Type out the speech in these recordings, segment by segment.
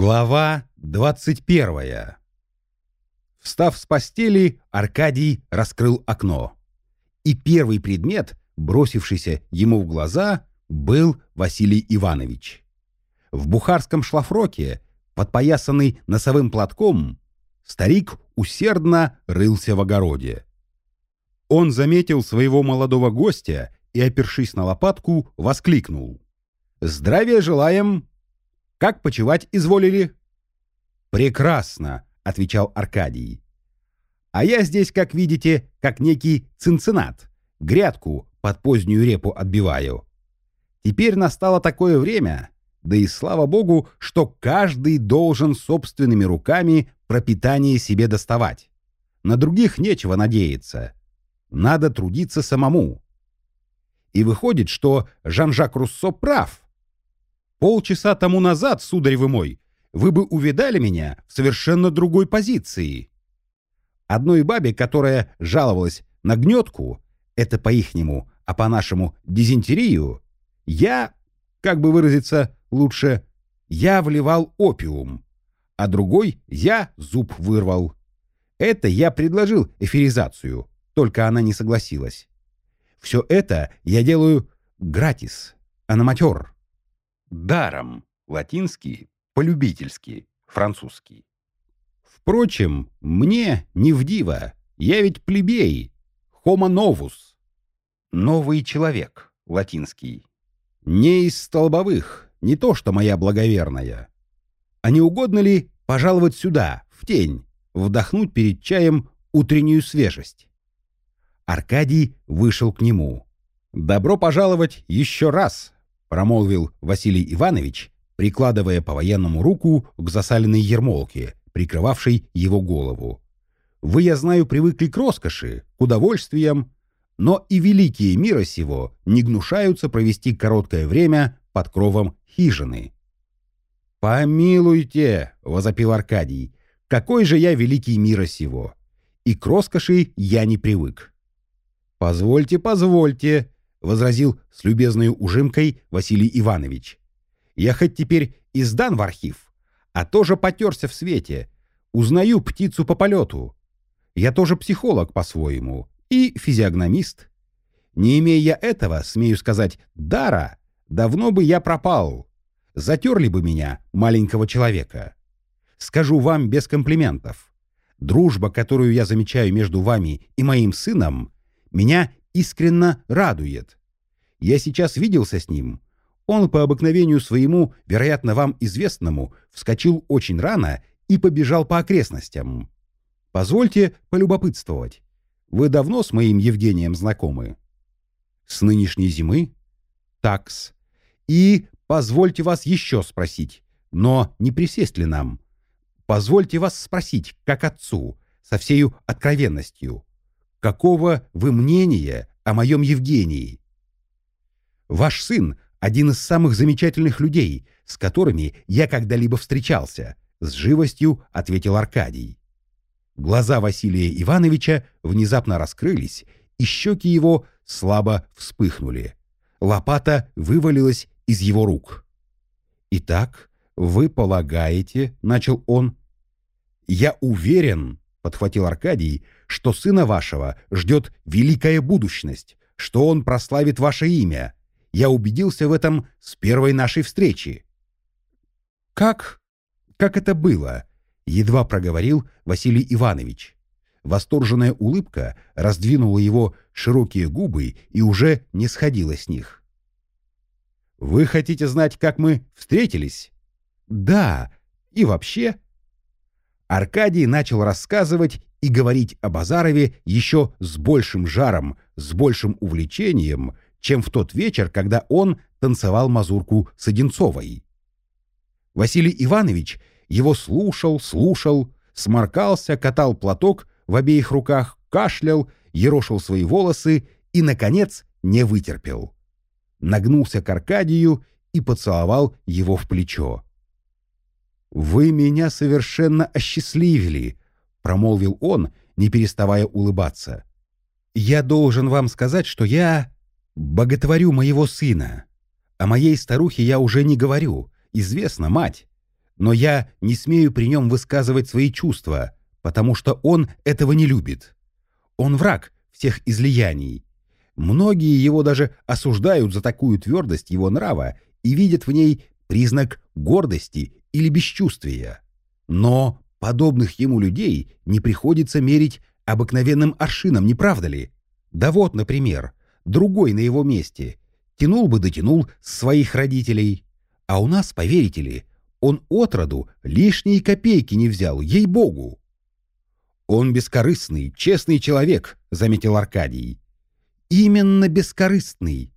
Глава 21 Встав с постели, Аркадий раскрыл окно. И первый предмет, бросившийся ему в глаза, был Василий Иванович. В бухарском шлафроке, подпоясанный носовым платком, старик усердно рылся в огороде. Он заметил своего молодого гостя и, опершись на лопатку, воскликнул. «Здравия желаем! Как почевать изволили?» «Прекрасно», — отвечал Аркадий. «А я здесь, как видите, как некий цинцинат, грядку под позднюю репу отбиваю. Теперь настало такое время, да и слава богу, что каждый должен собственными руками пропитание себе доставать. На других нечего надеяться. Надо трудиться самому. И выходит, что Жан-Жак Руссо прав. Полчаса тому назад, сударь вы мой, вы бы увидали меня в совершенно другой позиции. Одной бабе, которая жаловалась на гнетку, это по-ихнему, а по-нашему дизентерию, я, как бы выразиться лучше, я вливал опиум, а другой я зуб вырвал. Это я предложил эфиризацию, только она не согласилась. Все это я делаю гратис, аноматер. Даром. Латинский, полюбительский, французский. Впрочем, мне не в диво. Я ведь плебей. Homo novus. Новый человек. Латинский. Не из столбовых, не то что моя благоверная. А не угодно ли пожаловать сюда, в тень, вдохнуть перед чаем утреннюю свежесть? Аркадий вышел к нему. «Добро пожаловать еще раз!» Промолвил Василий Иванович, прикладывая по-военному руку к засаленной ермолке, прикрывавшей его голову. «Вы, я знаю, привыкли к роскоши, к удовольствиям, но и великие мира сего не гнушаются провести короткое время под кровом хижины». «Помилуйте!» — возопил Аркадий. «Какой же я великий мира сего! И к роскоши я не привык». «Позвольте, позвольте!» — возразил с любезной ужимкой Василий Иванович. «Я хоть теперь и сдан в архив, а тоже потерся в свете. Узнаю птицу по полету. Я тоже психолог по-своему и физиогномист. Не имея я этого, смею сказать, дара, давно бы я пропал. Затерли бы меня, маленького человека. Скажу вам без комплиментов. Дружба, которую я замечаю между вами и моим сыном, меня искренно радует. Я сейчас виделся с ним. Он по обыкновению своему, вероятно, вам известному, вскочил очень рано и побежал по окрестностям. Позвольте полюбопытствовать. Вы давно с моим Евгением знакомы? С нынешней зимы? Такс. И позвольте вас еще спросить, но не присесть ли нам? Позвольте вас спросить, как отцу, со всею откровенностью. Какого вы мнения о моем Евгении? Ваш сын — один из самых замечательных людей, с которыми я когда-либо встречался, — с живостью ответил Аркадий. Глаза Василия Ивановича внезапно раскрылись, и щеки его слабо вспыхнули. Лопата вывалилась из его рук. «Итак, вы полагаете, — начал он, — я уверен, — подхватил Аркадий, — что сына вашего ждет великая будущность, что он прославит ваше имя. Я убедился в этом с первой нашей встречи». «Как? Как это было?» — едва проговорил Василий Иванович. Восторженная улыбка раздвинула его широкие губы и уже не сходила с них. «Вы хотите знать, как мы встретились?» «Да, и вообще...» Аркадий начал рассказывать и говорить о Базарове еще с большим жаром, с большим увлечением, чем в тот вечер, когда он танцевал мазурку с Одинцовой. Василий Иванович его слушал, слушал, сморкался, катал платок в обеих руках, кашлял, ерошил свои волосы и, наконец, не вытерпел. Нагнулся к Аркадию и поцеловал его в плечо. «Вы меня совершенно осчастливили», — промолвил он, не переставая улыбаться. «Я должен вам сказать, что я боготворю моего сына. О моей старухе я уже не говорю. Известно, мать. Но я не смею при нем высказывать свои чувства, потому что он этого не любит. Он враг всех излияний. Многие его даже осуждают за такую твердость его нрава и видят в ней признак гордости или бесчувствия. Но подобных ему людей не приходится мерить обыкновенным аршином, не правда ли? Да вот, например, другой на его месте тянул бы дотянул с своих родителей. А у нас, поверите ли, он отроду лишние копейки не взял, ей-богу. «Он бескорыстный, честный человек», — заметил Аркадий. «Именно бескорыстный.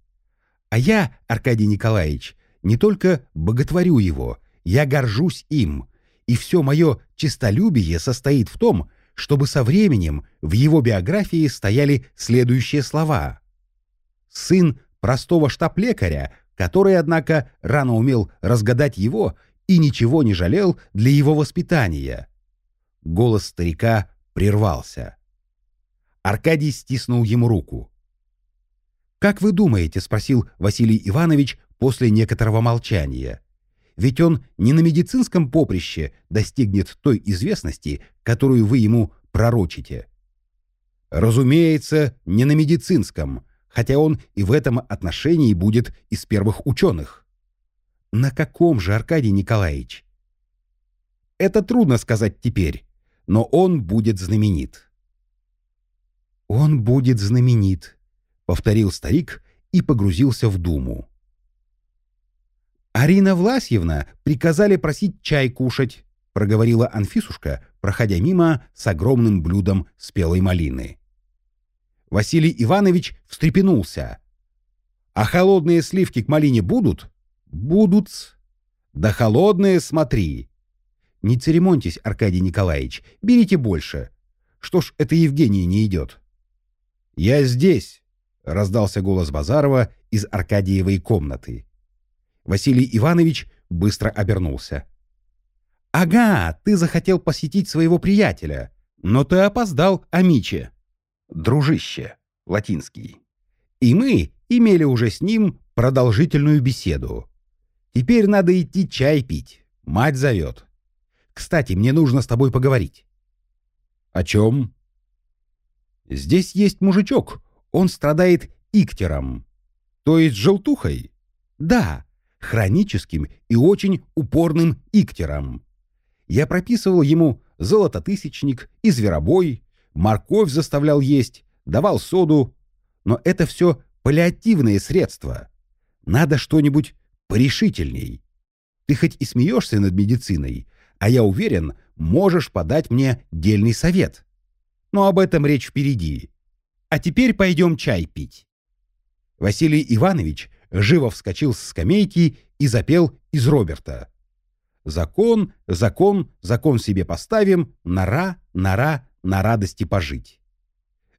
А я, Аркадий Николаевич, не только боготворю его, я горжусь им, и все мое честолюбие состоит в том, чтобы со временем в его биографии стояли следующие слова. Сын простого штаб-лекаря, который, однако, рано умел разгадать его и ничего не жалел для его воспитания. Голос старика прервался. Аркадий стиснул ему руку. «Как вы думаете?» — спросил Василий Иванович после некоторого молчания. «Ведь он не на медицинском поприще достигнет той известности, которую вы ему пророчите». «Разумеется, не на медицинском, хотя он и в этом отношении будет из первых ученых». «На каком же, Аркадий Николаевич?» «Это трудно сказать теперь но он будет знаменит. «Он будет знаменит», — повторил старик и погрузился в думу. «Арина Власьевна приказали просить чай кушать», — проговорила Анфисушка, проходя мимо с огромным блюдом спелой малины. Василий Иванович встрепенулся. «А холодные сливки к малине будут?» «Будут. Да холодные смотри. Не церемоньтесь, Аркадий Николаевич, берите больше. Что ж, это Евгений не идет. «Я здесь!» — раздался голос Базарова из Аркадиевой комнаты. Василий Иванович быстро обернулся. «Ага, ты захотел посетить своего приятеля, но ты опоздал, Амиче». «Дружище», латинский. И мы имели уже с ним продолжительную беседу. Теперь надо идти чай пить. Мать зовет. Кстати, мне нужно с тобой поговорить». «О чем?» «Здесь есть мужичок. Он страдает иктером». «То есть желтухой?» «Да, хроническим и очень упорным иктером. Я прописывал ему золототысячник и зверобой, морковь заставлял есть, давал соду. Но это все паллиативные средства. Надо что-нибудь порешительней. Ты хоть и смеешься над медициной, а я уверен, можешь подать мне дельный совет. Но об этом речь впереди. А теперь пойдем чай пить». Василий Иванович живо вскочил с скамейки и запел из Роберта. «Закон, закон, закон себе поставим, нора, нора, на радости пожить».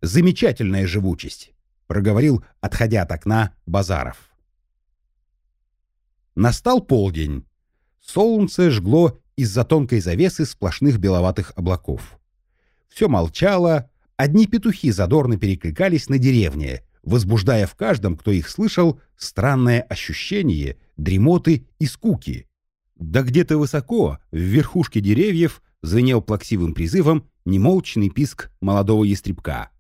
«Замечательная живучесть», — проговорил, отходя от окна, Базаров. Настал полдень. Солнце жгло из-за тонкой завесы сплошных беловатых облаков. Все молчало, одни петухи задорно перекликались на деревне, возбуждая в каждом, кто их слышал, странное ощущение дремоты и скуки. Да где-то высоко, в верхушке деревьев, звенел плаксивым призывом немолчный писк молодого ястребка.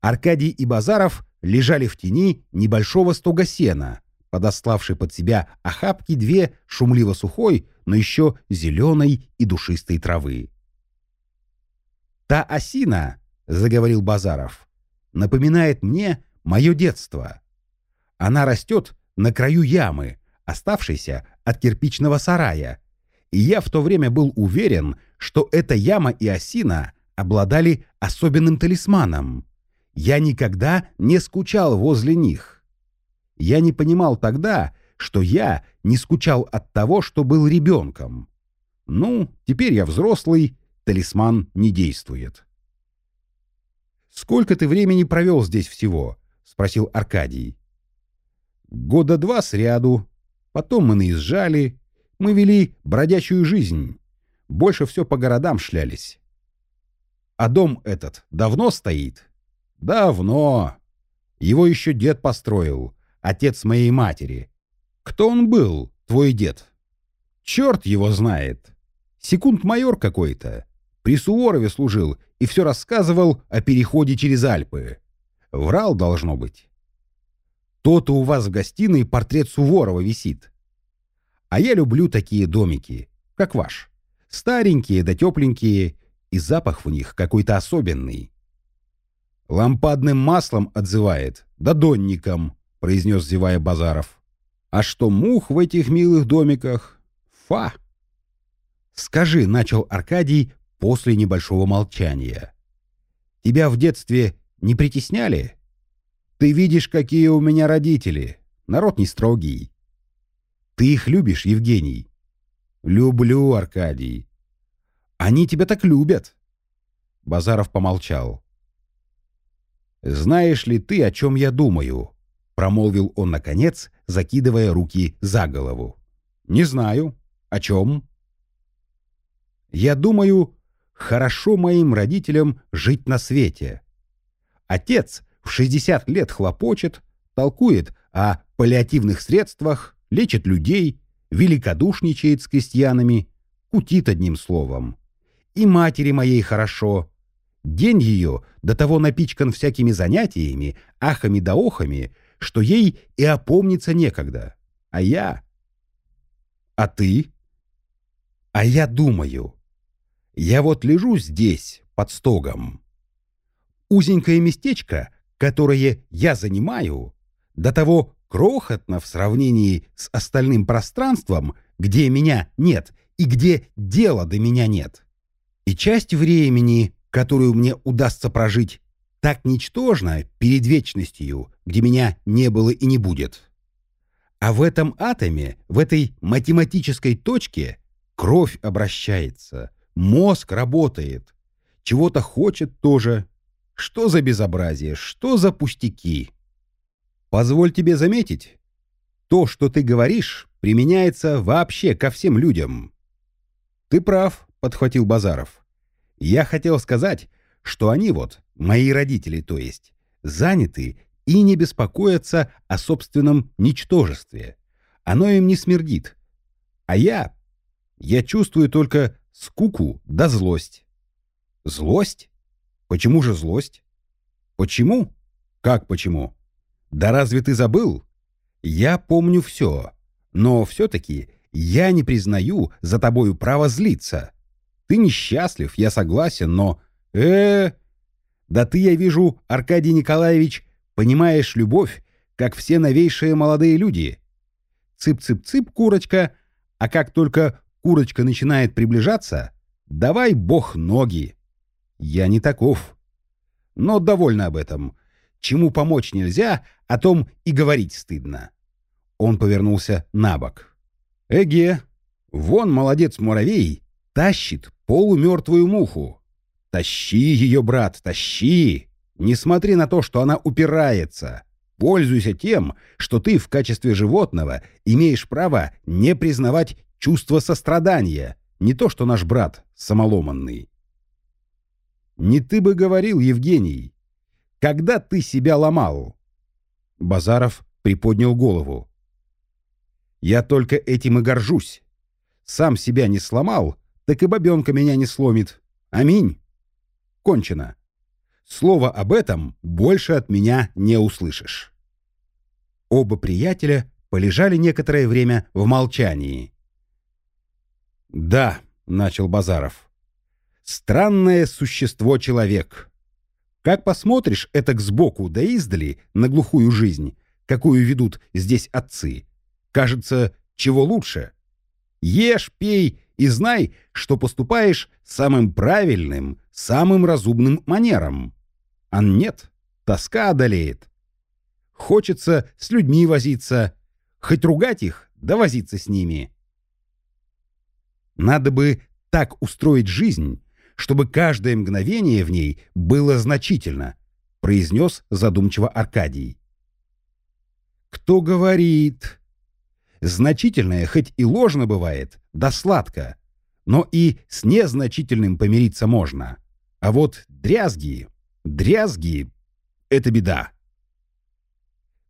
Аркадий и Базаров лежали в тени небольшого стога сена, подославший под себя охапки две шумливо сухой, но еще зеленой и душистой травы. «Та осина, — заговорил Базаров, — напоминает мне мое детство. Она растет на краю ямы, оставшейся от кирпичного сарая, и я в то время был уверен, что эта яма и осина обладали особенным талисманом. Я никогда не скучал возле них. Я не понимал тогда, что я не скучал от того, что был ребенком. Ну, теперь я взрослый, талисман не действует. «Сколько ты времени провел здесь всего?» — спросил Аркадий. «Года два сряду. Потом мы наезжали. Мы вели бродячую жизнь. Больше все по городам шлялись. А дом этот давно стоит?» «Давно. Его еще дед построил отец моей матери. Кто он был, твой дед? Черт его знает. Секунд-майор какой-то. При Суворове служил и все рассказывал о переходе через Альпы. Врал, должно быть. То-то у вас в гостиной портрет Суворова висит. А я люблю такие домики, как ваш. Старенькие да тепленькие, и запах в них какой-то особенный. «Лампадным маслом отзывает, да донником», — произнес зевая Базаров. «А что мух в этих милых домиках? Фа!» «Скажи», — начал Аркадий после небольшого молчания. «Тебя в детстве не притесняли? Ты видишь, какие у меня родители. Народ не строгий. Ты их любишь, Евгений?» «Люблю, Аркадий. Они тебя так любят». Базаров помолчал. «Знаешь ли ты, о чем я думаю?» — промолвил он, наконец, закидывая руки за голову. «Не знаю. О чем?» «Я думаю, хорошо моим родителям жить на свете. Отец в 60 лет хлопочет, толкует о паллиативных средствах, лечит людей, великодушничает с крестьянами, кутит одним словом. И матери моей хорошо, День ее до того напичкан всякими занятиями, ахами да охами, что ей и опомниться некогда. А я... А ты? А я думаю. Я вот лежу здесь, под стогом. Узенькое местечко, которое я занимаю, до того крохотно в сравнении с остальным пространством, где меня нет и где дела до меня нет. И часть времени которую мне удастся прожить, так ничтожна перед вечностью, где меня не было и не будет. А в этом атоме, в этой математической точке, кровь обращается, мозг работает, чего-то хочет тоже. Что за безобразие, что за пустяки? Позволь тебе заметить, то, что ты говоришь, применяется вообще ко всем людям. Ты прав, подхватил Базаров. Я хотел сказать, что они вот, мои родители то есть, заняты и не беспокоятся о собственном ничтожестве. Оно им не смердит. А я... Я чувствую только скуку да злость. Злость? Почему же злость? Почему? Как почему? Да разве ты забыл? Я помню все, но все-таки я не признаю за тобою право злиться. Ты несчастлив, я согласен, но... э, Да ты, я вижу, Аркадий Николаевич, понимаешь любовь, как все новейшие молодые люди. Цып-цып-цып, курочка, а как только курочка начинает приближаться, давай бог ноги. Я не таков. Но довольно об этом. Чему помочь нельзя, о том и говорить стыдно. Он повернулся на бок. Эге, вон молодец муравей, тащит полумертвую муху. Тащи ее, брат, тащи! Не смотри на то, что она упирается. Пользуйся тем, что ты в качестве животного имеешь право не признавать чувство сострадания, не то что наш брат самоломанный. Не ты бы говорил, Евгений, когда ты себя ломал? Базаров приподнял голову. Я только этим и горжусь. Сам себя не сломал, так и бабенка меня не сломит. Аминь. Кончено. Слово об этом больше от меня не услышишь. Оба приятеля полежали некоторое время в молчании. «Да», — начал Базаров, — «странное существо человек. Как посмотришь это к сбоку да издали на глухую жизнь, какую ведут здесь отцы, кажется, чего лучше. Ешь, пей и знай, что поступаешь самым правильным, самым разумным манером. А нет, тоска одолеет. Хочется с людьми возиться, хоть ругать их, да возиться с ними. Надо бы так устроить жизнь, чтобы каждое мгновение в ней было значительно, произнес задумчиво Аркадий. Кто говорит? Значительное хоть и ложно бывает, да сладко. Но и с незначительным помириться можно. А вот дрязги, дрязги — это беда.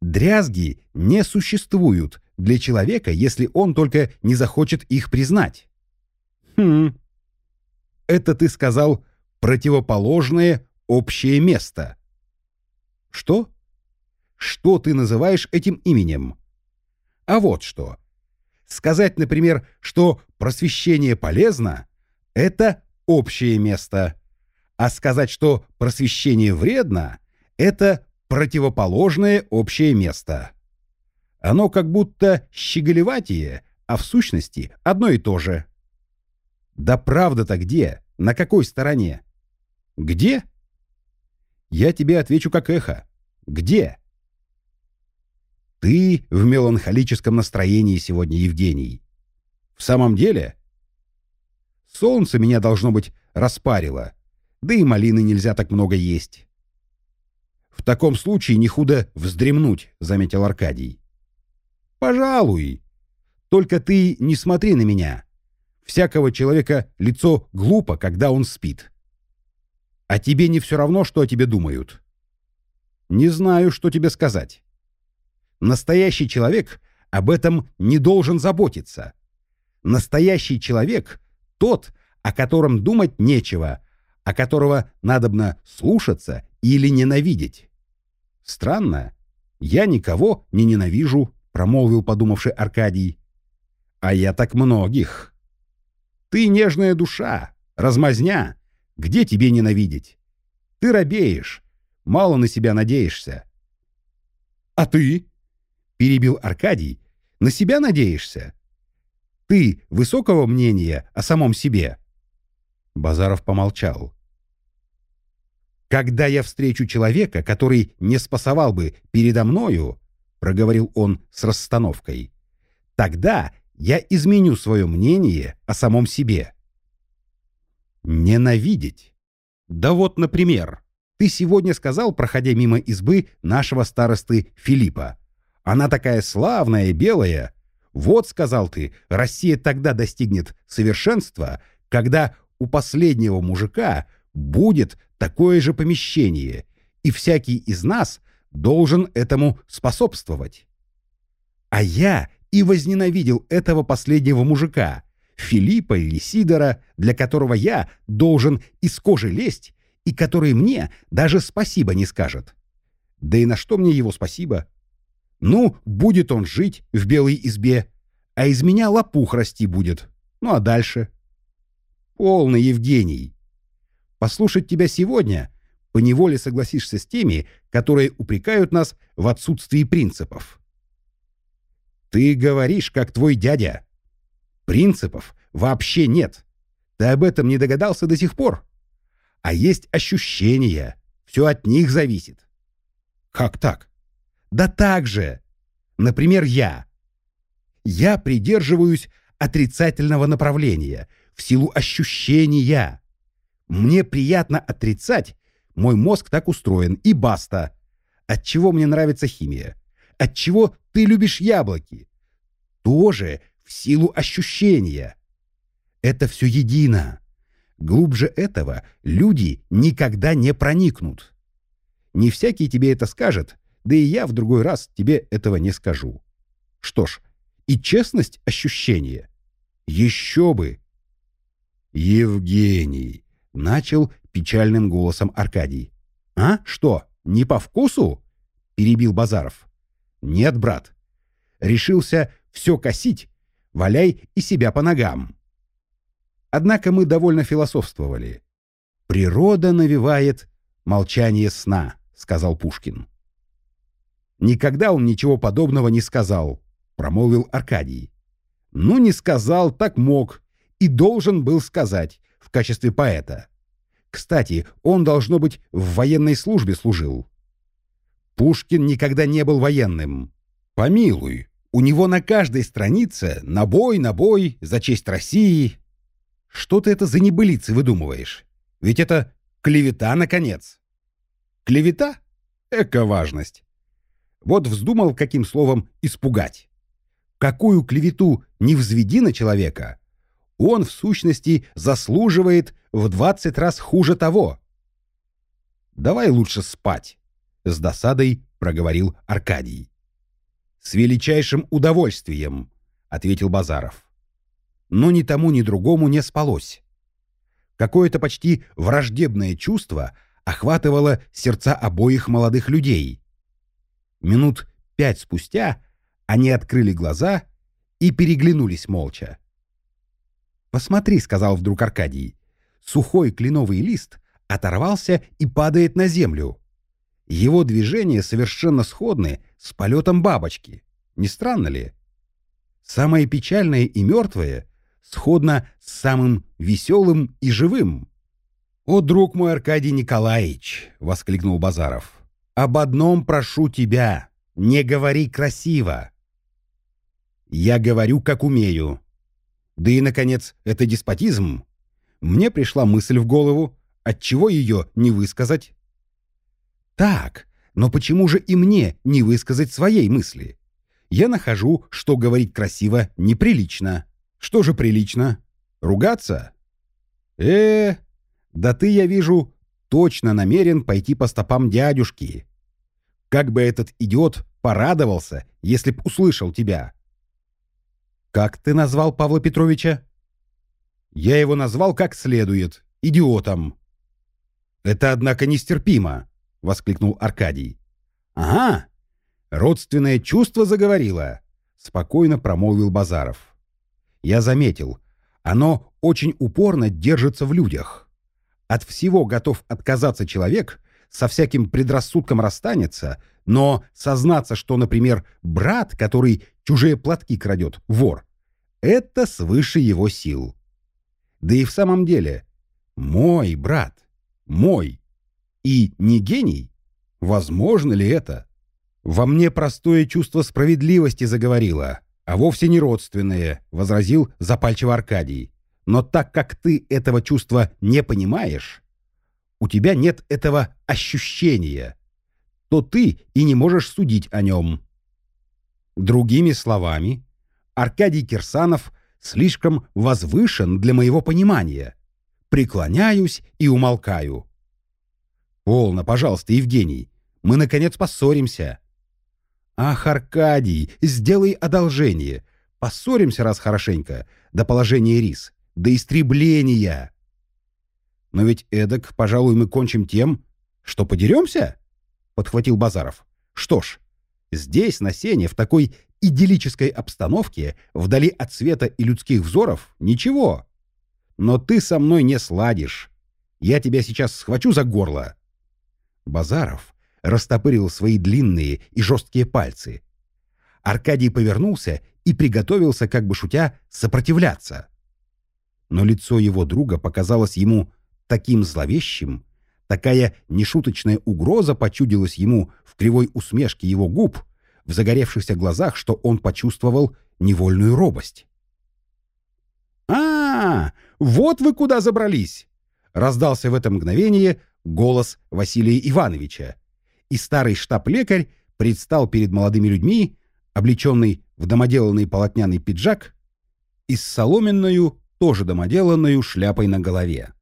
Дрязги не существуют для человека, если он только не захочет их признать. Хм. Это ты сказал противоположное общее место. Что? Что ты называешь этим именем? А вот что. Сказать, например, что просвещение полезно — это общее место. А сказать, что просвещение вредно — это противоположное общее место. Оно как будто щеголеватие, а в сущности одно и то же. Да правда-то где? На какой стороне? Где? Я тебе отвечу как эхо. Где? Ты в меланхолическом настроении сегодня, Евгений. В самом деле? Солнце меня, должно быть, распарило. Да и малины нельзя так много есть. В таком случае не худо вздремнуть, заметил Аркадий. Пожалуй. Только ты не смотри на меня. Всякого человека лицо глупо, когда он спит. А тебе не все равно, что о тебе думают. Не знаю, что тебе сказать. Настоящий человек об этом не должен заботиться. Настоящий человек — тот, о котором думать нечего, о которого надобно слушаться или ненавидеть. Странно. Я никого не ненавижу, промолвил подумавший Аркадий. А я так многих. Ты нежная душа, размазня. Где тебе ненавидеть? Ты робеешь, мало на себя надеешься. А ты? Перебил Аркадий. На себя надеешься? Ты высокого мнения о самом себе? Базаров помолчал. «Когда я встречу человека, который не спасовал бы передо мною, — проговорил он с расстановкой, — тогда я изменю свое мнение о самом себе». Ненавидеть. Да вот, например, ты сегодня сказал, проходя мимо избы нашего старосты Филиппа. Она такая славная, белая. Вот, сказал ты, Россия тогда достигнет совершенства, когда у последнего мужика будет такое же помещение, и всякий из нас должен этому способствовать. А я и возненавидел этого последнего мужика, Филиппа или Сидора, для которого я должен из кожи лезть и который мне даже спасибо не скажет. Да и на что мне его спасибо? Ну, будет он жить в белой избе, а из меня лопух расти будет. Ну а дальше? Полный Евгений. Послушать тебя сегодня поневоле согласишься с теми, которые упрекают нас в отсутствии принципов. Ты говоришь, как твой дядя. Принципов вообще нет. Ты об этом не догадался до сих пор. А есть ощущения. Все от них зависит. Как так? Да так же. Например, я. Я придерживаюсь отрицательного направления в силу ощущения. Мне приятно отрицать, мой мозг так устроен, и баста. От чего мне нравится химия? От чего ты любишь яблоки? Тоже в силу ощущения. Это все едино. Глубже этого люди никогда не проникнут. Не всякий тебе это скажет, да и я в другой раз тебе этого не скажу. Что ж, и честность ощущения. Еще бы! Евгений, начал печальным голосом Аркадий. А, что, не по вкусу? Перебил Базаров. Нет, брат. Решился все косить, валяй и себя по ногам. Однако мы довольно философствовали. Природа навевает молчание сна, сказал Пушкин. Никогда он ничего подобного не сказал, промолвил Аркадий. Ну, не сказал, так мог, и должен был сказать в качестве поэта. Кстати, он, должно быть, в военной службе служил. Пушкин никогда не был военным. Помилуй, у него на каждой странице «набой, набой, за честь России». Что ты это за небылицы выдумываешь? Ведь это клевета, наконец. Клевета? Эка важность. Вот вздумал каким словом испугать. Какую клевету не взведи на человека, он в сущности заслуживает в двадцать раз хуже того. «Давай лучше спать», — с досадой проговорил Аркадий. «С величайшим удовольствием», — ответил Базаров. Но ни тому, ни другому не спалось. Какое-то почти враждебное чувство охватывало сердца обоих молодых людей. Минут пять спустя они открыли глаза и переглянулись молча. «Посмотри», — сказал вдруг Аркадий, — «сухой кленовый лист оторвался и падает на землю. Его движения совершенно сходны с полетом бабочки. Не странно ли? Самое печальное и мертвое сходно с самым веселым и живым. «О, друг мой Аркадий Николаевич!» — воскликнул Базаров. «Об одном прошу тебя, не говори красиво!» «Я говорю, как умею. Да и, наконец, это деспотизм. Мне пришла мысль в голову, отчего ее не высказать?» «Так, но почему же и мне не высказать своей мысли? Я нахожу, что говорить красиво неприлично. Что же прилично? Ругаться? э да ты, я вижу, точно намерен пойти по стопам дядюшки. Как бы этот идиот порадовался, если б услышал тебя. Как ты назвал Павла Петровича? Я его назвал как следует, идиотом. Это, однако, нестерпимо, воскликнул Аркадий. Ага, родственное чувство заговорило, спокойно промолвил Базаров. Я заметил, оно очень упорно держится в людях. От всего готов отказаться человек, со всяким предрассудком расстанется, но сознаться, что, например, брат, который чужие платки крадет, вор, это свыше его сил. Да и в самом деле, мой брат, мой, и не гений? Возможно ли это? Во мне простое чувство справедливости заговорило, а вовсе не родственное, возразил запальчиво Аркадий. Но так как ты этого чувства не понимаешь, у тебя нет этого ощущения, то ты и не можешь судить о нем. Другими словами, Аркадий Кирсанов слишком возвышен для моего понимания. Преклоняюсь и умолкаю. Полно, пожалуйста, Евгений. Мы, наконец, поссоримся. Ах, Аркадий, сделай одолжение. Поссоримся раз хорошенько, до положения рис до истребления. Но ведь эдак, пожалуй, мы кончим тем, что подеремся? Подхватил Базаров. Что ж, здесь, на сене, в такой идиллической обстановке, вдали от света и людских взоров, ничего. Но ты со мной не сладишь. Я тебя сейчас схвачу за горло. Базаров растопырил свои длинные и жесткие пальцы. Аркадий повернулся и приготовился, как бы шутя, сопротивляться но лицо его друга показалось ему таким зловещим, такая нешуточная угроза почудилась ему в кривой усмешке его губ, в загоревшихся глазах, что он почувствовал невольную робость. «А, вот вы куда забрались!» — раздался в это мгновение голос Василия Ивановича, и старый штаб-лекарь предстал перед молодыми людьми, облеченный в домоделанный полотняный пиджак и с соломенную тоже домоделанную шляпой на голове.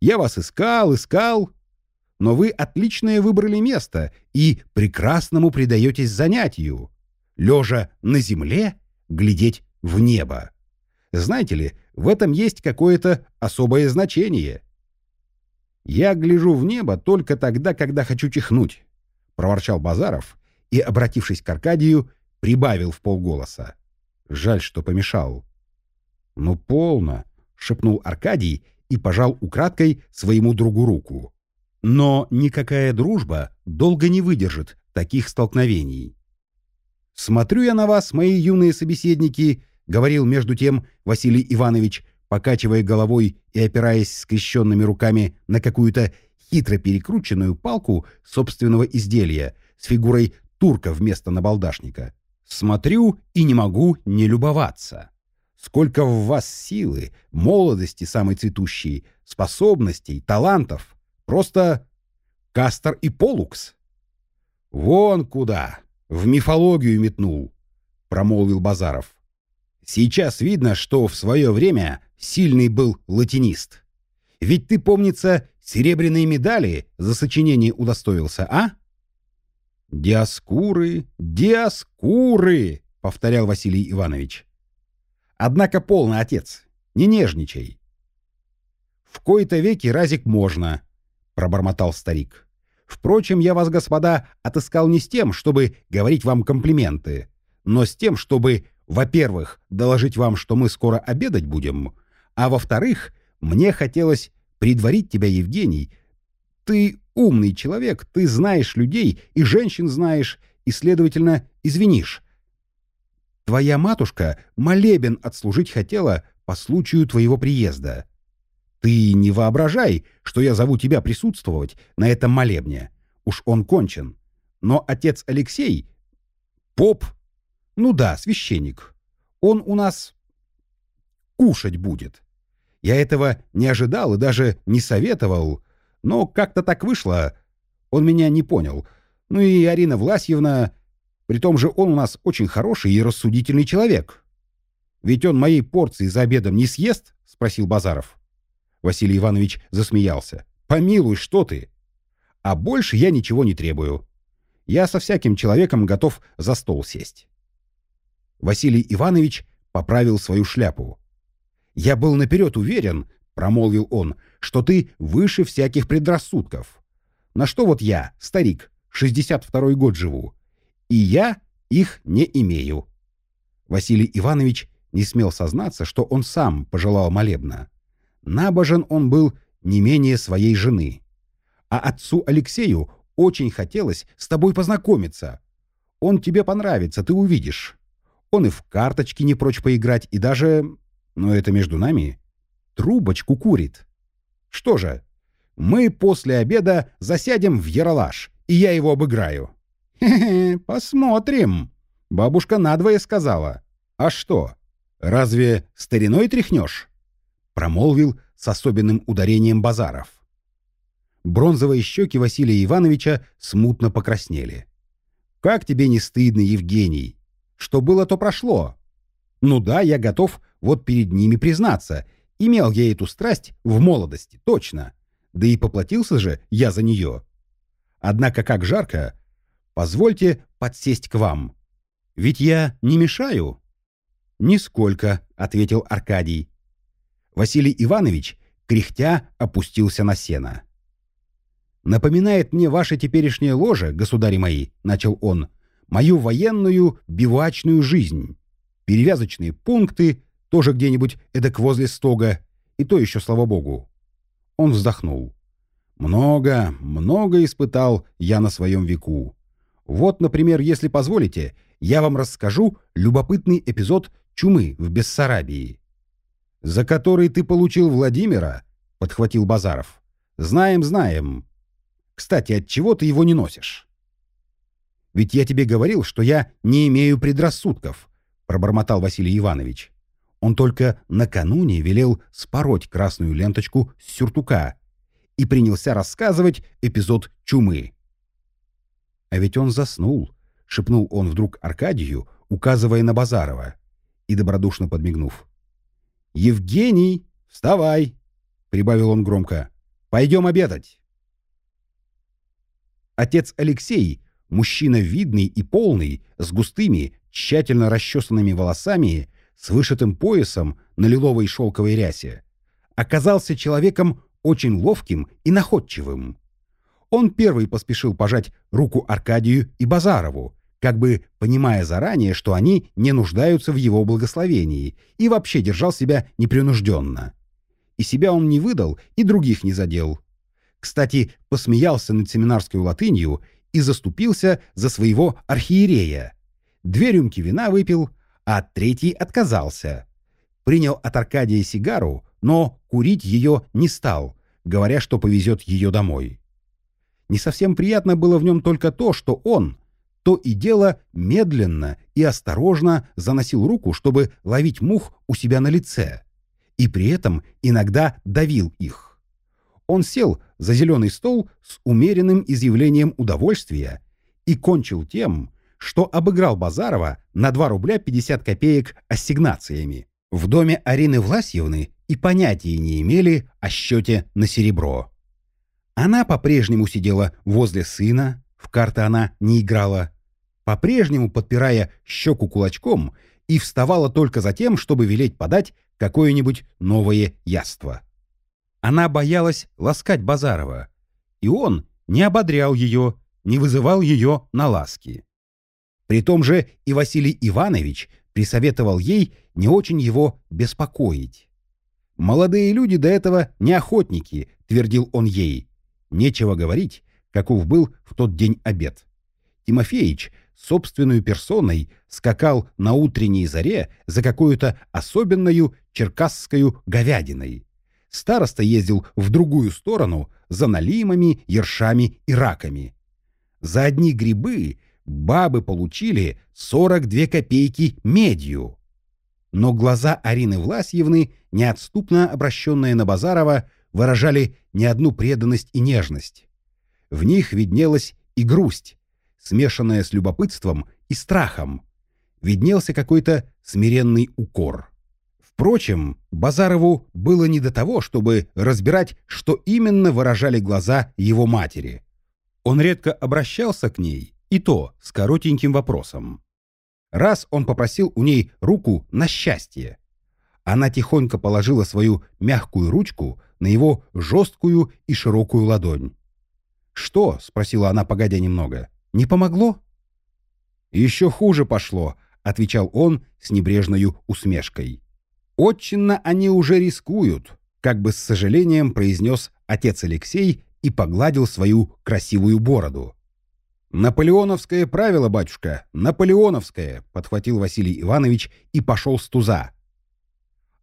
«Я вас искал, искал, но вы отличное выбрали место и прекрасному предаетесь занятию, лежа на земле, глядеть в небо. Знаете ли, в этом есть какое-то особое значение. Я гляжу в небо только тогда, когда хочу чихнуть, проворчал Базаров и, обратившись к Аркадию, прибавил в полголоса. Жаль, что помешал. «Ну, полно!» — шепнул Аркадий и пожал украдкой своему другу руку. Но никакая дружба долго не выдержит таких столкновений. «Смотрю я на вас, мои юные собеседники», — говорил между тем Василий Иванович, покачивая головой и опираясь скрещенными руками на какую-то хитро перекрученную палку собственного изделия с фигурой турка вместо набалдашника. «Смотрю и не могу не любоваться». Сколько в вас силы, молодости самой цветущей, способностей, талантов. Просто Кастер и Полукс. Вон куда, в мифологию метнул, промолвил Базаров. Сейчас видно, что в свое время сильный был латинист. Ведь ты, помнится, серебряные медали за сочинение удостоился, а? «Диаскуры, диаскуры!» — повторял Василий Иванович. «Однако полный отец, не нежничай». «В кои-то веки разик можно», — пробормотал старик. «Впрочем, я вас, господа, отыскал не с тем, чтобы говорить вам комплименты, но с тем, чтобы, во-первых, доложить вам, что мы скоро обедать будем, а во-вторых, мне хотелось предварить тебя, Евгений. Ты умный человек, ты знаешь людей и женщин знаешь, и, следовательно, извинишь. Твоя матушка молебен отслужить хотела по случаю твоего приезда. Ты не воображай, что я зову тебя присутствовать на этом молебне. Уж он кончен. Но отец Алексей — поп. Ну да, священник. Он у нас кушать будет. Я этого не ожидал и даже не советовал, но как-то так вышло. Он меня не понял. Ну и Арина Власьевна... При том же он у нас очень хороший и рассудительный человек. Ведь он моей порции за обедом не съест? — спросил Базаров. Василий Иванович засмеялся. «Помилуй, что ты! А больше я ничего не требую. Я со всяким человеком готов за стол сесть». Василий Иванович поправил свою шляпу. «Я был наперед уверен, — промолвил он, — что ты выше всяких предрассудков. На что вот я, старик, 62-й год живу, и я их не имею». Василий Иванович не смел сознаться, что он сам пожелал молебна. Набожен он был не менее своей жены. А отцу Алексею очень хотелось с тобой познакомиться. Он тебе понравится, ты увидишь. Он и в карточки не прочь поиграть, и даже но это между нами, трубочку курит. Что же, мы после обеда засядем в Яралаш, и я его обыграю. Хе-хе, посмотрим. Бабушка надвое сказала. А что, разве стариной тряхнешь? Промолвил с особенным ударением Базаров. Бронзовые щеки Василия Ивановича смутно покраснели. «Как тебе не стыдно, Евгений? Что было, то прошло. Ну да, я готов вот перед ними признаться. Имел я эту страсть в молодости, точно. Да и поплатился же я за нее. Однако как жарко, позвольте подсесть к вам. Ведь я не мешаю. Нисколько, ответил Аркадий. Василий Иванович, кряхтя, опустился на сено. «Напоминает мне ваше теперешнее ложе, государи мои», — начал он, — «мою военную бивачную жизнь. Перевязочные пункты, тоже где-нибудь эдак возле стога, и то еще, слава богу. Он вздохнул. Много, много испытал я на своем веку. Вот, например, если позволите, я вам расскажу любопытный эпизод чумы в Бессарабии. «За который ты получил Владимира?» — подхватил Базаров. «Знаем, знаем. Кстати, от чего ты его не носишь?» «Ведь я тебе говорил, что я не имею предрассудков», — пробормотал Василий Иванович. Он только накануне велел спороть красную ленточку с сюртука и принялся рассказывать эпизод чумы. «А ведь он заснул», — шепнул он вдруг Аркадию, указывая на Базарова, и добродушно подмигнув. «Евгений, вставай!» — прибавил он громко. «Пойдем обедать!» Отец Алексей, мужчина видный и полный, с густыми, тщательно расчесанными волосами, с вышитым поясом на лиловой шелковой рясе, оказался человеком очень ловким и находчивым. Он первый поспешил пожать руку Аркадию и Базарову, как бы понимая заранее, что они не нуждаются в его благословении, и вообще держал себя непринужденно. И себя он не выдал, и других не задел. Кстати, посмеялся над семинарской латынью и заступился за своего архиерея. Две рюмки вина выпил, а третий отказался. Принял от Аркадия сигару, но курить ее не стал, говоря, что повезет ее домой. Не совсем приятно было в нем только то, что он то и дело медленно и осторожно заносил руку, чтобы ловить мух у себя на лице, и при этом иногда давил их. Он сел за зеленый стол с умеренным изъявлением удовольствия и кончил тем, что обыграл Базарова на 2 рубля 50 копеек ассигнациями. В доме Арины Власьевны и понятия не имели о счете на серебро. Она по-прежнему сидела возле сына, в карты она не играла, по-прежнему подпирая щеку кулачком и вставала только за тем, чтобы велеть подать какое-нибудь новое яство. Она боялась ласкать Базарова, и он не ободрял ее, не вызывал ее на ласки. При том же и Василий Иванович присоветовал ей не очень его беспокоить. «Молодые люди до этого не охотники», — твердил он ей. Нечего говорить, каков был в тот день обед. Тимофеич собственной персоной скакал на утренней заре за какую-то особенную черкасскую говядиной. Староста ездил в другую сторону за налимами, ершами и раками. За одни грибы бабы получили 42 копейки медью. Но глаза Арины Власьевны, неотступно обращенные на Базарова, выражали не одну преданность и нежность. В них виднелась и грусть, смешанная с любопытством и страхом. Виднелся какой-то смиренный укор. Впрочем, Базарову было не до того, чтобы разбирать, что именно выражали глаза его матери. Он редко обращался к ней, и то с коротеньким вопросом. Раз он попросил у ней руку на счастье. Она тихонько положила свою мягкую ручку на его жесткую и широкую ладонь. «Что?» — спросила она, погодя немного. «Не помогло?» «Еще хуже пошло», — отвечал он с небрежной усмешкой. «Отчинно они уже рискуют», — как бы с сожалением произнес отец Алексей и погладил свою красивую бороду. «Наполеоновское правило, батюшка, наполеоновское», — подхватил Василий Иванович и пошел с туза.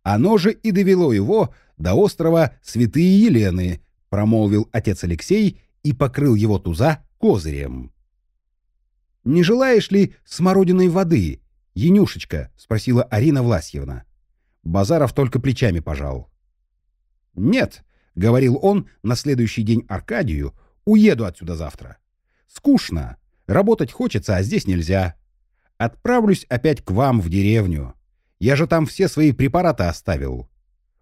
«Оно же и довело его до острова Святые Елены», — промолвил отец Алексей и покрыл его туза козырем. «Не желаешь ли смородиной воды, Янюшечка?» — спросила Арина Власьевна. Базаров только плечами пожал. «Нет», — говорил он на следующий день Аркадию, — «уеду отсюда завтра. Скучно. Работать хочется, а здесь нельзя. Отправлюсь опять к вам в деревню. Я же там все свои препараты оставил.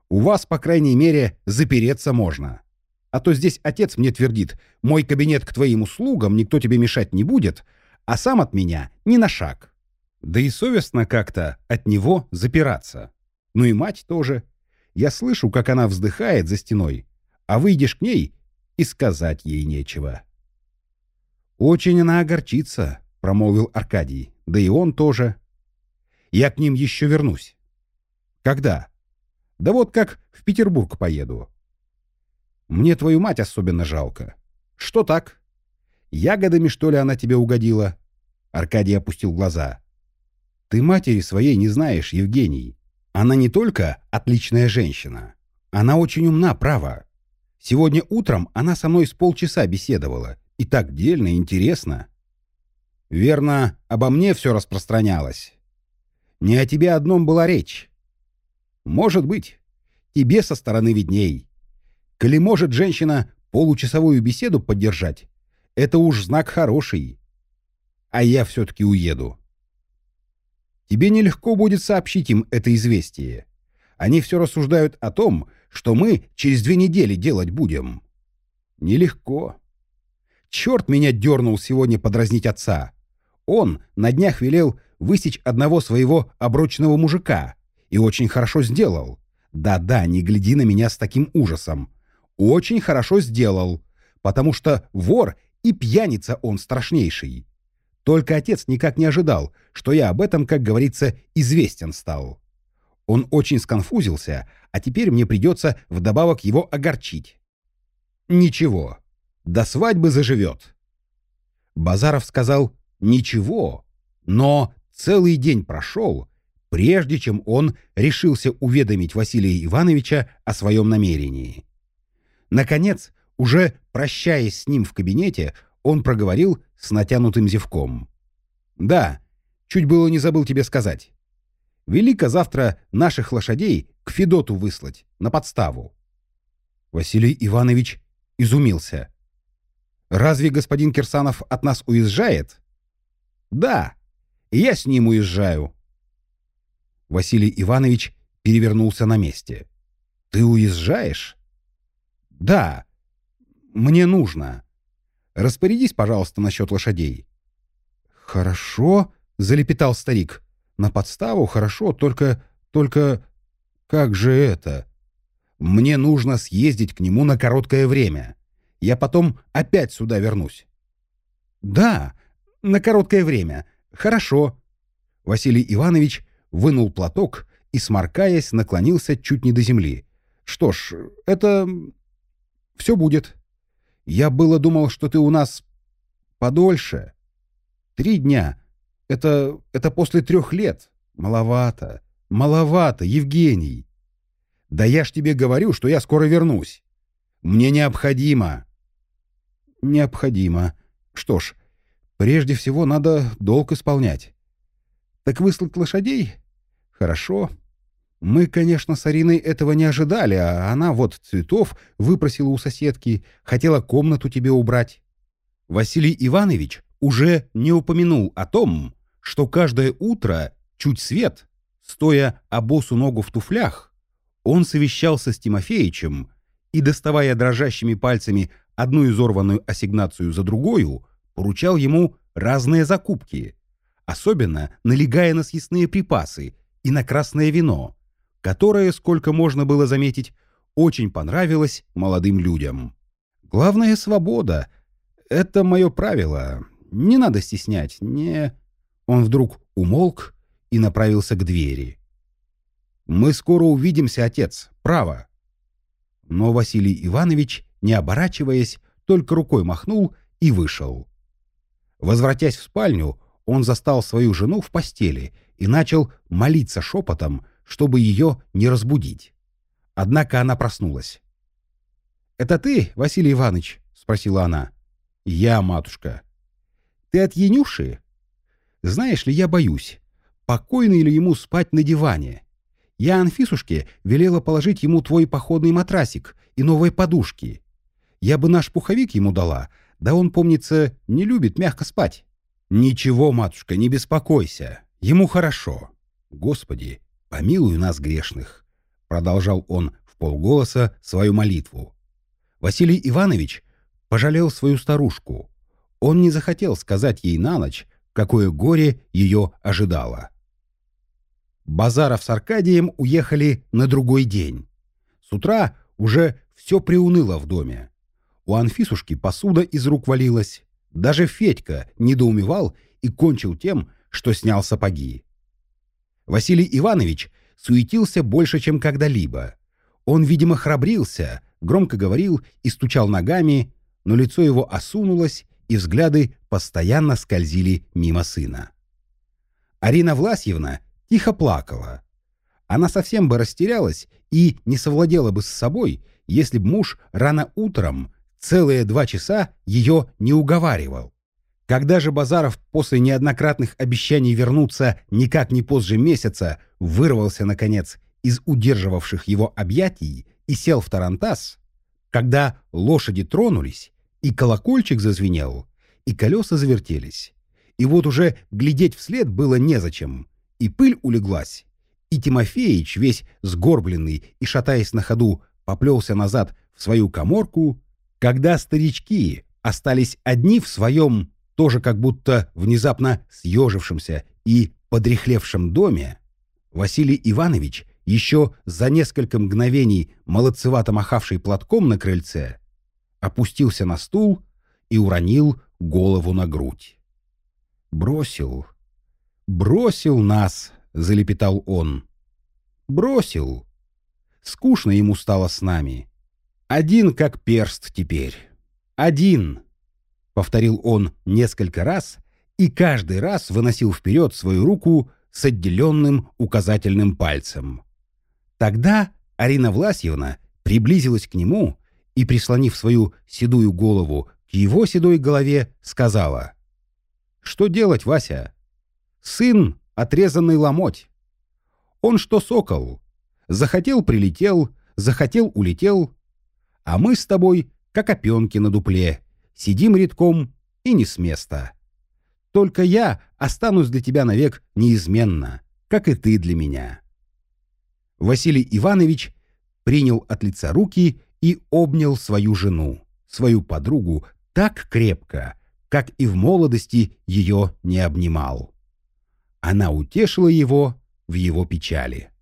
У вас, по крайней мере, запереться можно». А то здесь отец мне твердит, мой кабинет к твоим услугам, никто тебе мешать не будет, а сам от меня ни на шаг. Да и совестно как-то от него запираться. Ну и мать тоже. Я слышу, как она вздыхает за стеной, а выйдешь к ней и сказать ей нечего. «Очень она огорчится», — промолвил Аркадий, — «да и он тоже. Я к ним еще вернусь». «Когда?» «Да вот как в Петербург поеду. Мне твою мать особенно жалко. Что так? Ягодами, что ли, она тебе угодила? Аркадий опустил глаза. Ты матери своей не знаешь, Евгений. Она не только отличная женщина. Она очень умна, право. Сегодня утром она со мной с полчаса беседовала. И так дельно и интересно. Верно, обо мне все распространялось. Не о тебе одном была речь. Может быть, тебе со стороны видней. Коли может женщина получасовую беседу поддержать, это уж знак хороший. А я все-таки уеду. Тебе нелегко будет сообщить им это известие. Они все рассуждают о том, что мы через две недели делать будем. Нелегко. Черт меня дернул сегодня подразнить отца. Он на днях велел высечь одного своего оброчного мужика. И очень хорошо сделал. Да-да, не гляди на меня с таким ужасом очень хорошо сделал, потому что вор и пьяница он страшнейший. Только отец никак не ожидал, что я об этом, как говорится, известен стал. Он очень сконфузился, а теперь мне придется вдобавок его огорчить. Ничего, до свадьбы заживет. Базаров сказал «ничего», но целый день прошел, прежде чем он решился уведомить Василия Ивановича о своем намерении. Наконец, уже прощаясь с ним в кабинете, он проговорил с натянутым зевком. «Да, чуть было не забыл тебе сказать. Велико завтра наших лошадей к Федоту выслать, на подставу». Василий Иванович изумился. «Разве господин Кирсанов от нас уезжает?» «Да, я с ним уезжаю». Василий Иванович перевернулся на месте. «Ты уезжаешь?» «Да, мне нужно. Распорядись, пожалуйста, насчет лошадей». «Хорошо», — залепетал старик. «На подставу хорошо, только... только... как же это?» «Мне нужно съездить к нему на короткое время. Я потом опять сюда вернусь». «Да, на короткое время. Хорошо». Василий Иванович вынул платок и, сморкаясь, наклонился чуть не до земли. «Что ж, это... все будет. Я было думал, что ты у нас подольше. Три дня. Это... это после трех лет. Маловато. Маловато, Евгений. Да я ж тебе говорю, что я скоро вернусь. Мне необходимо. Необходимо. Что ж, прежде всего надо долг исполнять. Так выслать лошадей? Хорошо. Мы, конечно, с Ариной этого не ожидали, а она вот цветов выпросила у соседки, хотела комнату тебе убрать. Василий Иванович уже не упомянул о том, что каждое утро, чуть свет, стоя обосу ногу в туфлях, он совещался с Тимофеичем и, доставая дрожащими пальцами одну изорванную ассигнацию за другую, поручал ему разные закупки, особенно налегая на съестные припасы и на красное вино, которое, сколько можно было заметить, очень понравилось молодым людям. Главное — свобода. Это мое правило. Не надо стеснять, не... Он вдруг умолк и направился к двери. «Мы скоро увидимся, отец, право». Но Василий Иванович, не оборачиваясь, только рукой махнул и вышел. Возвратясь в спальню, он застал свою жену в постели и начал молиться шепотом, чтобы ее не разбудить. Однако она проснулась. «Это ты, Василий Иванович?» — спросила она. «Я, матушка». «Ты от Янюши?» «Знаешь ли, я боюсь. Покойно ли ему спать на диване? Я Анфисушке велела положить ему твой походный матрасик и новые подушки. Я бы наш пуховик ему дала, да он, помнится, не любит мягко спать». «Ничего, матушка, не беспокойся. Ему хорошо. Господи, помилуй нас грешных», — продолжал он в полголоса свою молитву. Василий Иванович пожалел свою старушку. Он не захотел сказать ей на ночь, какое горе ее ожидало. Базаров с Аркадием уехали на другой день. С утра уже все приуныло в доме. У Анфисушки посуда из рук валилась. Даже Федька недоумевал и кончил тем, что снял сапоги. Василий Иванович суетился больше, чем когда-либо. Он, видимо, храбрился, громко говорил и стучал ногами, но лицо его осунулось, и взгляды постоянно скользили мимо сына. Арина Власьевна тихо плакала. Она совсем бы растерялась и не совладела бы с собой, если б муж рано утром целые два часа ее не уговаривал. Когда же Базаров после неоднократных обещаний вернуться никак не позже месяца вырвался, наконец, из удерживавших его объятий и сел в тарантас, когда лошади тронулись, и колокольчик зазвенел, и колеса завертелись, и вот уже глядеть вслед было незачем, и пыль улеглась, и Тимофеич, весь сгорбленный и шатаясь на ходу, поплелся назад в свою коморку, когда старички остались одни в своем тоже как будто внезапно съежившемся и подрехлевшем доме, Василий Иванович, еще за несколько мгновений молодцевато махавший платком на крыльце, опустился на стул и уронил голову на грудь. «Бросил, бросил нас», — залепетал он. «Бросил. Скучно ему стало с нами. Один как перст теперь. Один». — повторил он несколько раз и каждый раз выносил вперед свою руку с отделенным указательным пальцем. Тогда Арина Власьевна приблизилась к нему и, прислонив свою седую голову к его седой голове, сказала, «Что делать, Вася? Сын — отрезанный ломоть. Он что сокол? Захотел — прилетел, захотел — улетел, а мы с тобой как опенки на дупле, сидим редком и не с места. Только я останусь для тебя навек неизменно, как и ты для меня». Василий Иванович принял от лица руки и обнял свою жену, свою подругу, так крепко, как и в молодости ее не обнимал. Она утешила его в его печали.